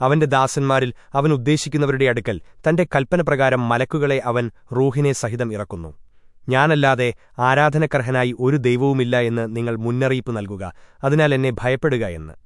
അവന്റെ ദാസന്മാരിൽ അവൻ ഉദ്ദേശിക്കുന്നവരുടെ അടുക്കൽ തന്റെ കൽപ്പനപ്രകാരം മലക്കുകളെ അവൻ റൂഹിനെ സഹിതം ഇറക്കുന്നു. ഞാനല്ലാതെ ആരാധനക്കർഹനായി ഒരു ദൈവവുമില്ല എന്ന് നിങ്ങൾ മുന്നറിയിപ്പ് നൽകുക. അതിനാൽ എന്നെ ഭയപ്പെടുക എന്ന്.